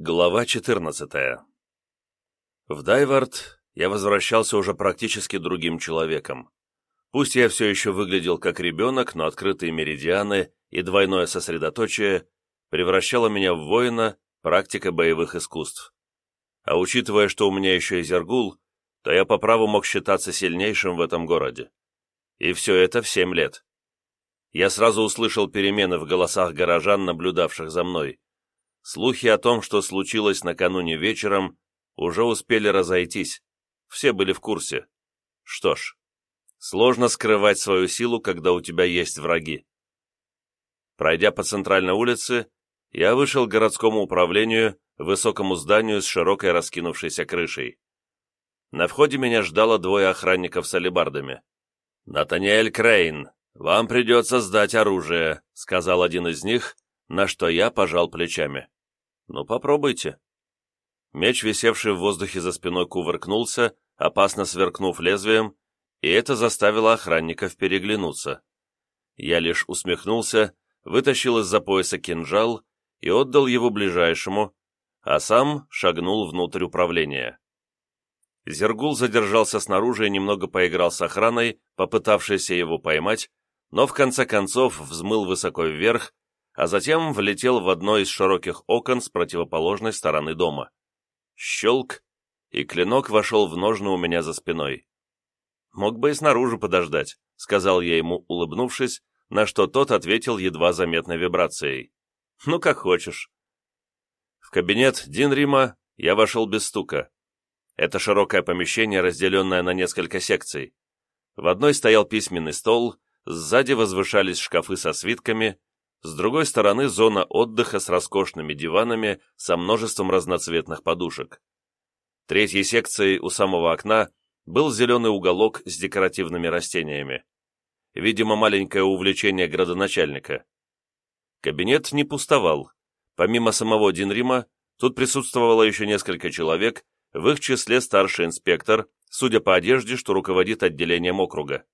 Глава 14 В Дайвард я возвращался уже практически другим человеком. Пусть я все еще выглядел как ребенок, но открытые меридианы и двойное сосредоточие превращало меня в воина, практика боевых искусств. А учитывая, что у меня еще и Зергул, то я по праву мог считаться сильнейшим в этом городе. И все это в семь лет. Я сразу услышал перемены в голосах горожан, наблюдавших за мной Слухи о том, что случилось накануне вечером, уже успели разойтись. Все были в курсе. Что ж, сложно скрывать свою силу, когда у тебя есть враги. Пройдя по центральной улице, я вышел к городскому управлению, высокому зданию с широкой раскинувшейся крышей. На входе меня ждало двое охранников с алебардами. «Натаниэль Крейн, вам придется сдать оружие», — сказал один из них, на что я пожал плечами. «Ну, попробуйте». Меч, висевший в воздухе за спиной, кувыркнулся, опасно сверкнув лезвием, и это заставило охранников переглянуться. Я лишь усмехнулся, вытащил из-за пояса кинжал и отдал его ближайшему, а сам шагнул внутрь управления. Зергул задержался снаружи и немного поиграл с охраной, попытавшейся его поймать, но в конце концов взмыл высоко вверх а затем влетел в одно из широких окон с противоположной стороны дома. Щелк, и клинок вошел в ножны у меня за спиной. «Мог бы и снаружи подождать», — сказал я ему, улыбнувшись, на что тот ответил едва заметной вибрацией. «Ну, как хочешь». В кабинет Динрима я вошел без стука. Это широкое помещение, разделенное на несколько секций. В одной стоял письменный стол, сзади возвышались шкафы со свитками, с другой стороны зона отдыха с роскошными диванами со множеством разноцветных подушек. Третьей секцией у самого окна был зеленый уголок с декоративными растениями. Видимо, маленькое увлечение градоначальника. Кабинет не пустовал. Помимо самого Динрима, тут присутствовало еще несколько человек, в их числе старший инспектор, судя по одежде, что руководит отделением округа.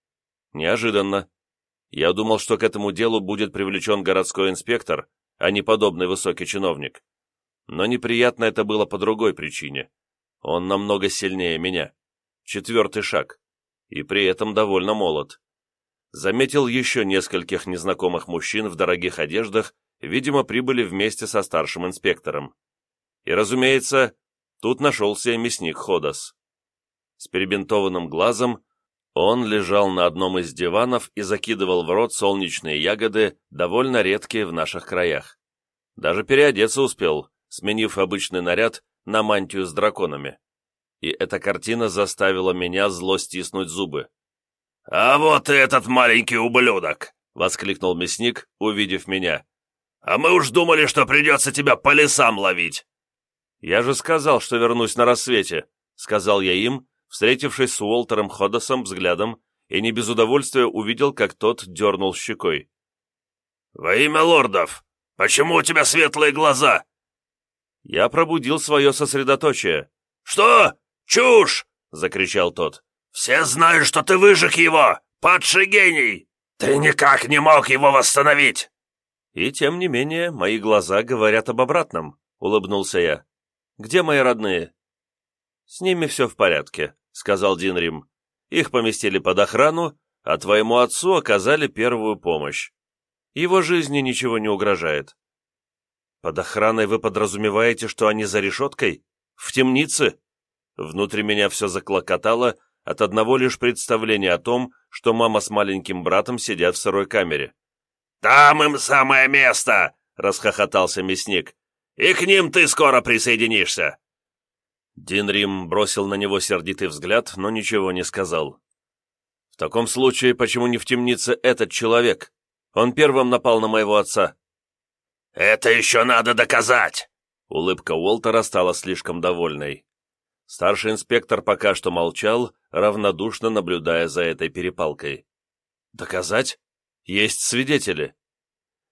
Неожиданно. Я думал, что к этому делу будет привлечен городской инспектор, а не подобный высокий чиновник. Но неприятно это было по другой причине. Он намного сильнее меня. Четвертый шаг. И при этом довольно молод. Заметил еще нескольких незнакомых мужчин в дорогих одеждах, видимо, прибыли вместе со старшим инспектором. И, разумеется, тут нашелся мясник Ходос. С перебинтованным глазом он лежал на одном из диванов и закидывал в рот солнечные ягоды, довольно редкие в наших краях. Даже переодеться успел, сменив обычный наряд на мантию с драконами. И эта картина заставила меня зло стиснуть зубы. «А вот и этот маленький ублюдок!» — воскликнул мясник, увидев меня. «А мы уж думали, что придется тебя по лесам ловить!» «Я же сказал, что вернусь на рассвете», — сказал я им, встретившись с Уолтером Ходосом взглядом, и не без удовольствия увидел, как тот дернул щекой. «Во имя лордов! Почему у тебя светлые глаза?» Я пробудил свое сосредоточие. «Что? Чушь!» — закричал тот. «Все знают, что ты выжег его! Падший гений! Ты никак не мог его восстановить!» «И тем не менее, мои глаза говорят об обратном», — улыбнулся я. «Где мои родные?» «С ними все в порядке сказал Динрим. «Их поместили под охрану, а твоему отцу оказали первую помощь. Его жизни ничего не угрожает». «Под охраной вы подразумеваете, что они за решеткой? В темнице?» Внутри меня все заклокотало от одного лишь представления о том, что мама с маленьким братом сидят в сырой камере. «Там им самое место!» — расхохотался мясник. «И к ним ты скоро присоединишься!» Динрим бросил на него сердитый взгляд, но ничего не сказал. «В таком случае, почему не в темнице этот человек? Он первым напал на моего отца». «Это еще надо доказать!» Улыбка Уолтера стала слишком довольной. Старший инспектор пока что молчал, равнодушно наблюдая за этой перепалкой. «Доказать? Есть свидетели».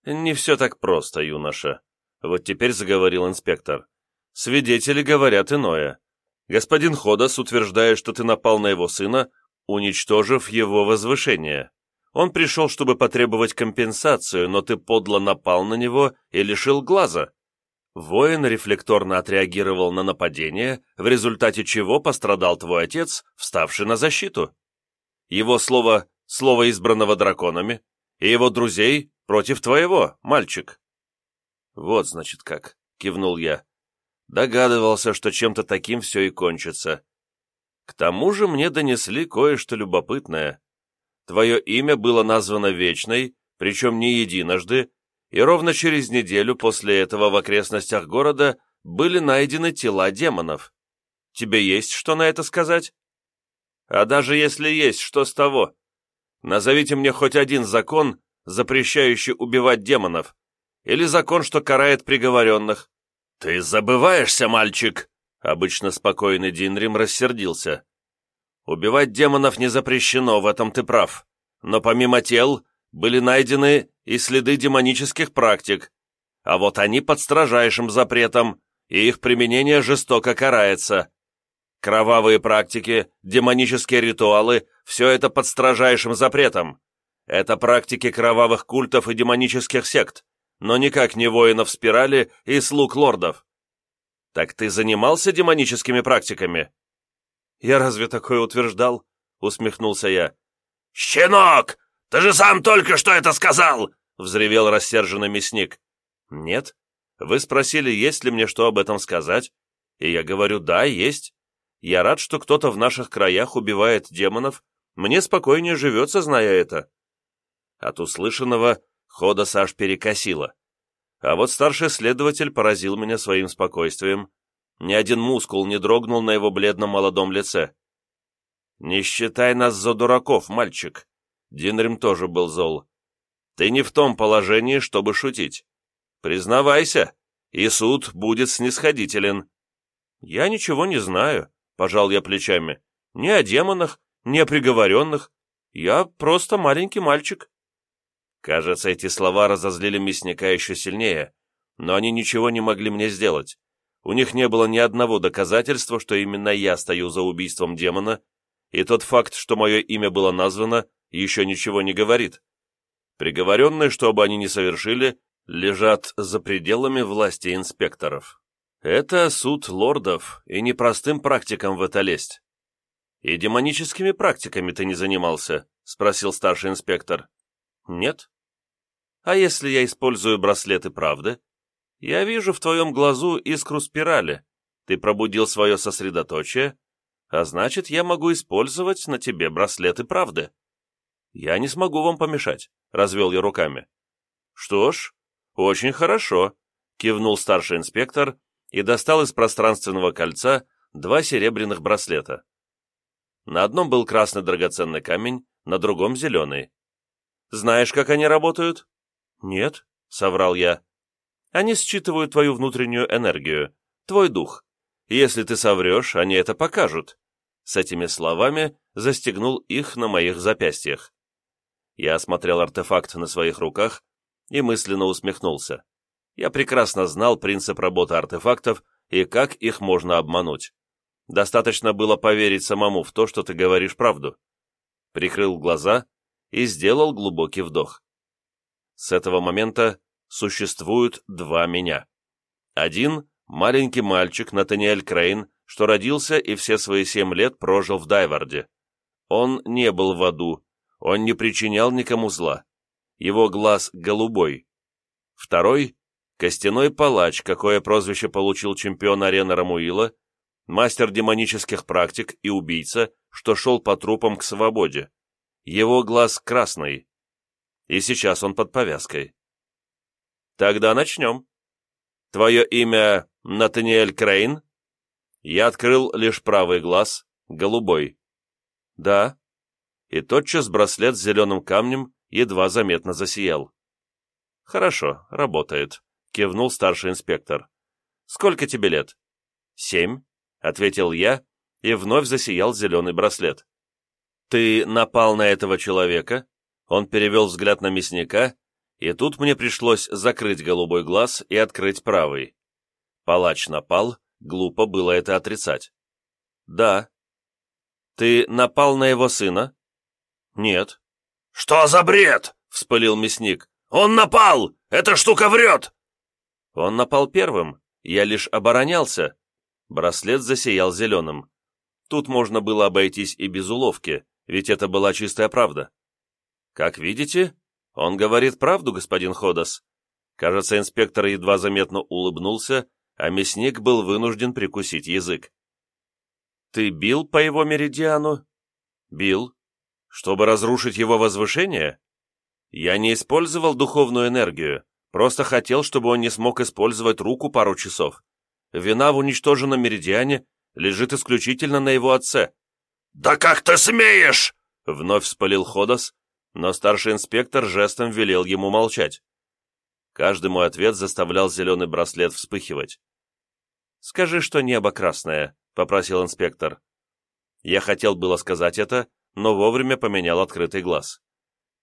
«Не все так просто, юноша», — вот теперь заговорил инспектор. Свидетели говорят иное. Господин Ходос утверждает, что ты напал на его сына, уничтожив его возвышение. Он пришел, чтобы потребовать компенсацию, но ты подло напал на него и лишил глаза. Воин рефлекторно отреагировал на нападение, в результате чего пострадал твой отец, вставший на защиту. Его слово — слово избранного драконами, и его друзей против твоего, мальчик. Вот, значит, как, — кивнул я. Догадывался, что чем-то таким все и кончится. К тому же мне донесли кое-что любопытное. Твое имя было названо Вечной, причем не единожды, и ровно через неделю после этого в окрестностях города были найдены тела демонов. Тебе есть что на это сказать? А даже если есть, что с того? Назовите мне хоть один закон, запрещающий убивать демонов, или закон, что карает приговоренных. Ты забываешься, мальчик! Обычно спокойный Динрим рассердился. Убивать демонов не запрещено, в этом ты прав. Но помимо тел, были найдены и следы демонических практик, а вот они под строжайшим запретом, и их применение жестоко карается. Кровавые практики, демонические ритуалы – все это под строжайшим запретом. Это практики кровавых культов и демонических сект, но никак не воинов спирали и слуг лордов. Так ты занимался демоническими практиками? Я разве такое утверждал? Усмехнулся я. «Щенок! «Ты же сам только что это сказал!» — взревел рассерженный мясник. «Нет. Вы спросили, есть ли мне что об этом сказать, и я говорю, да, есть. Я рад, что кто-то в наших краях убивает демонов, мне спокойнее живется, зная это». От услышанного хода Саш перекосило. А вот старший следователь поразил меня своим спокойствием. Ни один мускул не дрогнул на его бледном молодом лице. «Не считай нас за дураков, мальчик», Динрим тоже был зол. «Ты не в том положении, чтобы шутить. Признавайся, и суд будет снисходителен». «Я ничего не знаю», — пожал я плечами. «Ни о демонах, ни о приговоренных. Я просто маленький мальчик». Кажется, эти слова разозлили мясника еще сильнее, но они ничего не могли мне сделать. У них не было ни одного доказательства, что именно я стою за убийством демона, и тот факт, что мое имя было названо, еще ничего не говорит. Приговоренные, что бы они ни совершили, лежат за пределами власти инспекторов. Это суд лордов, и непростым практикам в это лезть. «И демоническими практиками ты не занимался?» — спросил старший инспектор. «Нет». «А если я использую браслеты правды? Я вижу в твоем глазу искру спирали. Ты пробудил свое сосредоточие, а значит, я могу использовать на тебе браслеты правды». «Я не смогу вам помешать», — развел я руками. «Что ж, очень хорошо», — кивнул старший инспектор и достал из пространственного кольца два серебряных браслета. На одном был красный драгоценный камень, на другом — зеленый. «Знаешь, как они работают?» «Нет», — соврал я. «Они считывают твою внутреннюю энергию, твой дух. Если ты соврешь, они это покажут». С этими словами застегнул их на моих запястьях. Я осмотрел артефакт на своих руках и мысленно усмехнулся. Я прекрасно знал принцип работы артефактов и как их можно обмануть. Достаточно было поверить самому в то, что ты говоришь правду. Прикрыл глаза и сделал глубокий вдох. С этого момента существуют два меня. Один — маленький мальчик Натаниэль Крейн, что родился и все свои семь лет прожил в Дайварде. Он не был в аду, он не причинял никому зла. Его глаз голубой. Второй — костяной палач, какое прозвище получил чемпион арены Рамуила, мастер демонических практик и убийца, что шел по трупам к свободе. Его глаз красный. И сейчас он под повязкой. Тогда начнем. Твое имя Натаниэль Крейн? Я открыл лишь правый глаз, голубой. Да, и тотчас браслет с зеленым камнем едва заметно засиял. «Хорошо, работает», — кивнул старший инспектор. «Сколько тебе лет?» «Семь», — ответил я, и вновь засиял зеленый браслет. «Ты напал на этого человека?» Он перевел взгляд на мясника, и тут мне пришлось закрыть голубой глаз и открыть правый. Палач напал, глупо было это отрицать. «Да». «Ты напал на его сына?» «Нет». «Что за бред?» — вспылил мясник. «Он напал! Эта штука врет!» «Он напал первым, Я лишь оборонялся. Браслет засиял зеленым. Тут можно было обойтись и без уловки, ведь это была чистая правда. Как видите, он говорит правду, господин Ходос. Кажется, инспектор едва заметно улыбнулся, а мясник был вынужден прикусить язык. «Ты бил по его меридиану?» «Бил. Чтобы разрушить его возвышение?» «Я не использовал духовную энергию, просто хотел, чтобы он не смог использовать руку пару часов. Вина в уничтоженном меридиане лежит исключительно на его отце». «Да как ты смеешь!» — вновь вспылил Ходос, но старший инспектор жестом велел ему молчать. Каждый мой ответ заставлял зеленый браслет вспыхивать. «Скажи, что небо красное», — попросил инспектор. Я хотел было сказать это, но вовремя поменял открытый глаз.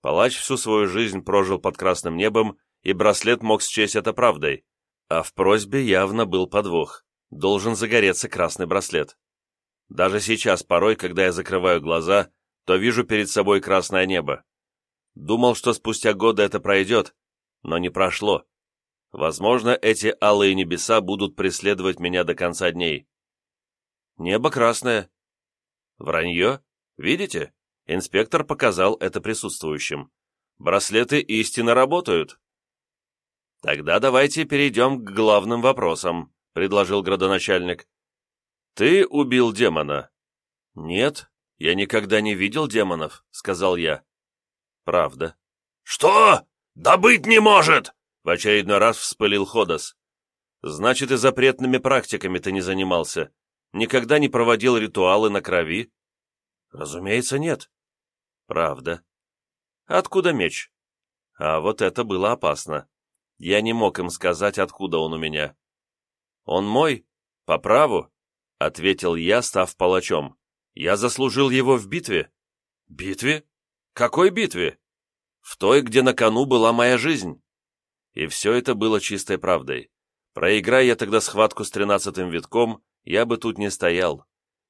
Палач всю свою жизнь прожил под красным небом, и браслет мог счесть это правдой, а в просьбе явно был подвох. Должен загореться красный браслет. Даже сейчас, порой, когда я закрываю глаза, то вижу перед собой красное небо. Думал, что спустя годы это пройдет, но не прошло. Возможно, эти алые небеса будут преследовать меня до конца дней. Небо красное. Вранье? Видите? Инспектор показал это присутствующим. Браслеты истинно работают. Тогда давайте перейдем к главным вопросам, предложил градоначальник. Ты убил демона? Нет, я никогда не видел демонов, сказал я. Правда. Что? «Да быть не может!» — в очередной раз вспылил Ходос. «Значит, и запретными практиками ты не занимался? Никогда не проводил ритуалы на крови?» «Разумеется, нет». «Правда». «Откуда меч?» А вот это было опасно. Я не мог им сказать, откуда он у меня. «Он мой? По праву?» — ответил я, став палачом. «Я заслужил его в битве». «Битве? Какой битве?» В той, где на кону была моя жизнь. И все это было чистой правдой. Проиграя я тогда схватку с тринадцатым витком, я бы тут не стоял.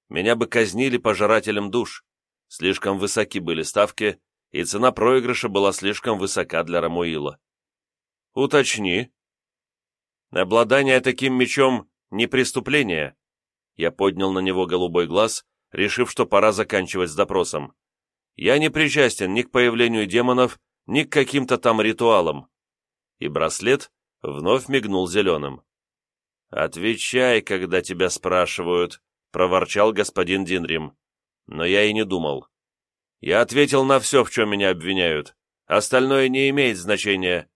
Меня бы казнили пожирателем душ. Слишком высоки были ставки, и цена проигрыша была слишком высока для Рамуила. «Уточни». «Обладание таким мечом — не преступление». Я поднял на него голубой глаз, решив, что пора заканчивать с допросом. Я не причастен ни к появлению демонов, ни к каким-то там ритуалам. И браслет вновь мигнул зеленым. «Отвечай, когда тебя спрашивают», — проворчал господин Динрим. Но я и не думал. Я ответил на все, в чем меня обвиняют. Остальное не имеет значения.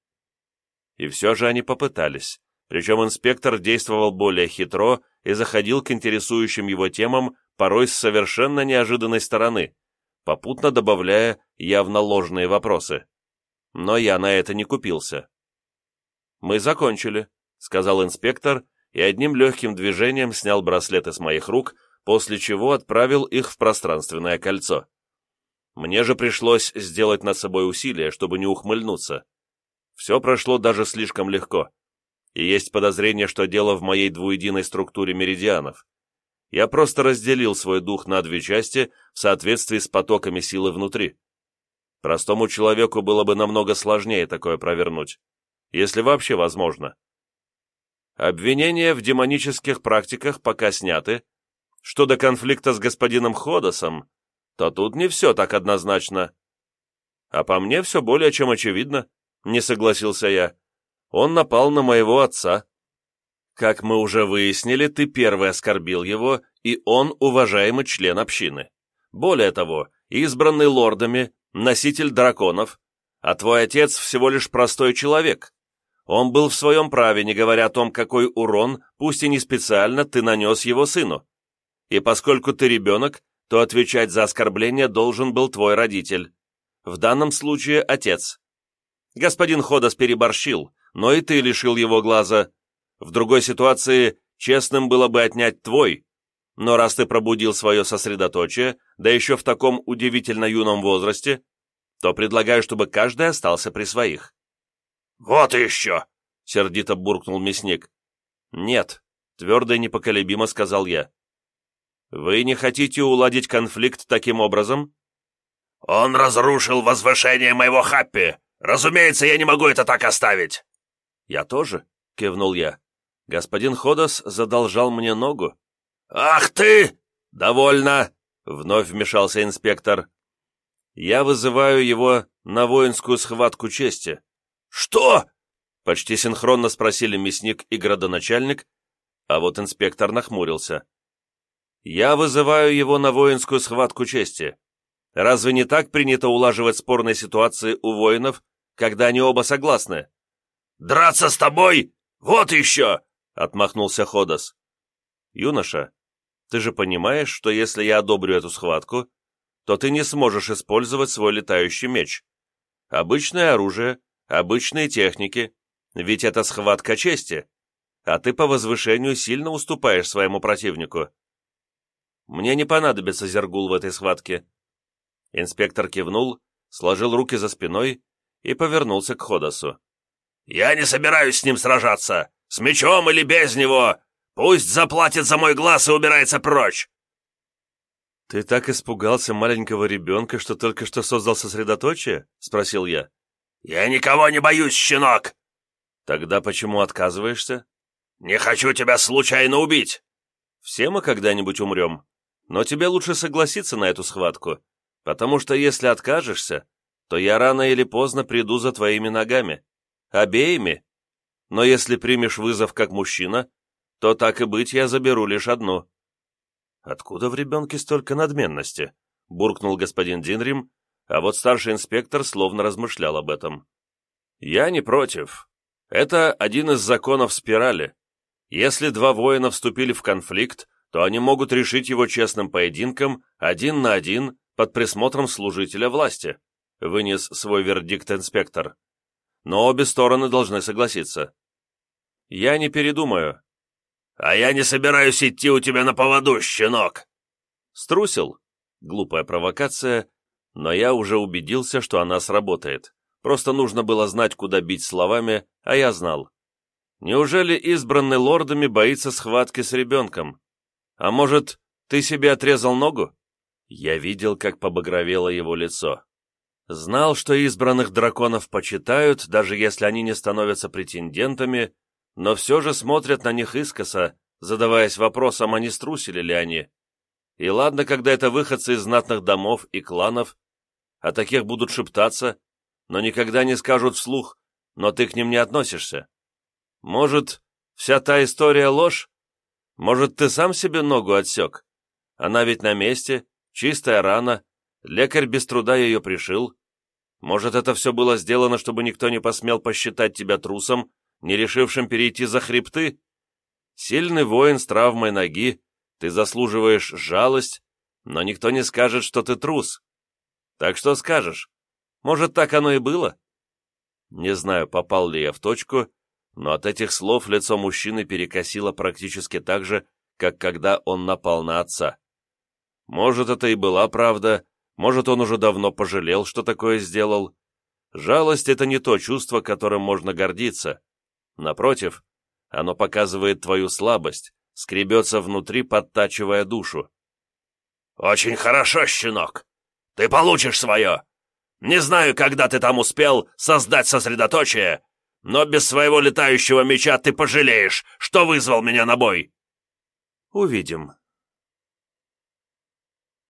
И все же они попытались. Причем инспектор действовал более хитро и заходил к интересующим его темам порой с совершенно неожиданной стороны попутно добавляя явно ложные вопросы. Но я на это не купился. «Мы закончили», — сказал инспектор и одним легким движением снял браслеты с моих рук, после чего отправил их в пространственное кольцо. Мне же пришлось сделать над собой усилие, чтобы не ухмыльнуться. Все прошло даже слишком легко. И есть подозрение, что дело в моей двуединой структуре меридианов. Я просто разделил свой дух на две части в соответствии с потоками силы внутри. Простому человеку было бы намного сложнее такое провернуть, если вообще возможно. Обвинения в демонических практиках пока сняты. Что до конфликта с господином Ходосом, то тут не все так однозначно. А по мне все более чем очевидно, не согласился я. Он напал на моего отца. Как мы уже выяснили, ты первый оскорбил его, и он уважаемый член общины. Более того, избранный лордами, носитель драконов, а твой отец всего лишь простой человек. Он был в своем праве, не говоря о том, какой урон, пусть и не специально, ты нанес его сыну. И поскольку ты ребенок, то отвечать за оскорбление должен был твой родитель. В данном случае отец. Господин Ходос переборщил, но и ты лишил его глаза, в другой ситуации честным было бы отнять твой, но раз ты пробудил свое сосредоточие, да еще в таком удивительно юном возрасте, то предлагаю, чтобы каждый остался при своих». «Вот еще!» — сердито буркнул мясник. «Нет», — твердо и непоколебимо сказал я. «Вы не хотите уладить конфликт таким образом?» «Он разрушил возвышение моего Хаппи. Разумеется, я не могу это так оставить». «Я тоже», — кивнул я. Господин Ходос задолжал мне ногу. «Ах ты!» «Довольно!» — вновь вмешался инспектор. «Я вызываю его на воинскую схватку чести». «Что?» — почти синхронно спросили мясник и градоначальник, а вот инспектор нахмурился. «Я вызываю его на воинскую схватку чести. Разве не так принято улаживать спорные ситуации у воинов, когда они оба согласны?» «Драться с тобой? Вот еще!» — отмахнулся Ходос. «Юноша, ты же понимаешь, что если я одобрю эту схватку, то ты не сможешь использовать свой летающий меч. Обычное оружие, обычные техники, ведь это схватка чести, а ты по возвышению сильно уступаешь своему противнику. Мне не понадобится Зергул в этой схватке». Инспектор кивнул, сложил руки за спиной и повернулся к Ходосу. «Я не собираюсь с ним сражаться, с мечом или без него. Пусть заплатит за мой глаз и убирается прочь!» «Ты так испугался маленького ребенка, что только что создал сосредоточие?» — спросил я. «Я никого не боюсь, щенок!» «Тогда почему отказываешься?» «Не хочу тебя случайно убить!» «Все мы когда-нибудь умрем, но тебе лучше согласиться на эту схватку, потому что если откажешься, то я рано или поздно приду за твоими ногами. Обеими. Но если примешь вызов как мужчина, то так и быть я заберу лишь одну». «Откуда в ребенке столько надменности?» — буркнул господин Динрим, а вот старший инспектор словно размышлял об этом. «Я не против. Это один из законов спирали. Если два воина вступили в конфликт, то они могут решить его честным поединком, один на один, под присмотром служителя власти», — вынес свой вердикт инспектор. «Но обе стороны должны согласиться». «Я не передумаю. «А я не собираюсь идти у тебя на поводу, щенок!» Струсил. Глупая провокация, но я уже убедился, что она сработает. Просто нужно было знать, куда бить словами, а я знал. Неужели избранный лордами боится схватки с ребенком? А может, ты себе отрезал ногу? Я видел, как побагровело его лицо. Знал, что избранных драконов почитают, даже если они не становятся претендентами, но все же смотрят на них искоса, задаваясь вопросом, а не струсили ли они. И ладно, когда это выходцы из знатных домов и кланов, о таких будут шептаться, но никогда не скажут вслух, но ты к ним не относишься. Может, вся та история ложь? Может, ты сам себе ногу отсек? Она ведь на месте, чистая рана, лекарь без труда ее пришил. Может, это все было сделано, чтобы никто не посмел посчитать тебя трусом не решившим перейти за хребты? Сильный воин с травмой ноги, ты заслуживаешь жалость, но никто не скажет, что ты трус. Так что скажешь? Может, так оно и было? Не знаю, попал ли я в точку, но от этих слов лицо мужчины перекосило практически так же, как когда он напал на отца. Может, это и была правда, может, он уже давно пожалел, что такое сделал. Жалость — это не то чувство, которым можно гордиться. Напротив, оно показывает твою слабость, скребется внутри, подтачивая душу. «Очень хорошо, щенок. Ты получишь свое. Не знаю, когда ты там успел создать сосредоточие, но без своего летающего меча ты пожалеешь, что вызвал меня на бой». «Увидим»,